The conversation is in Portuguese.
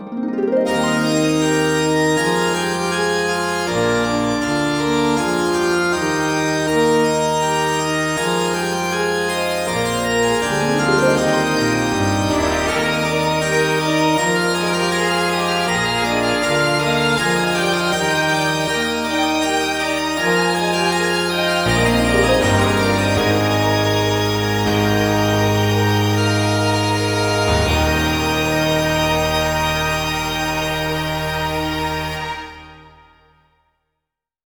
Música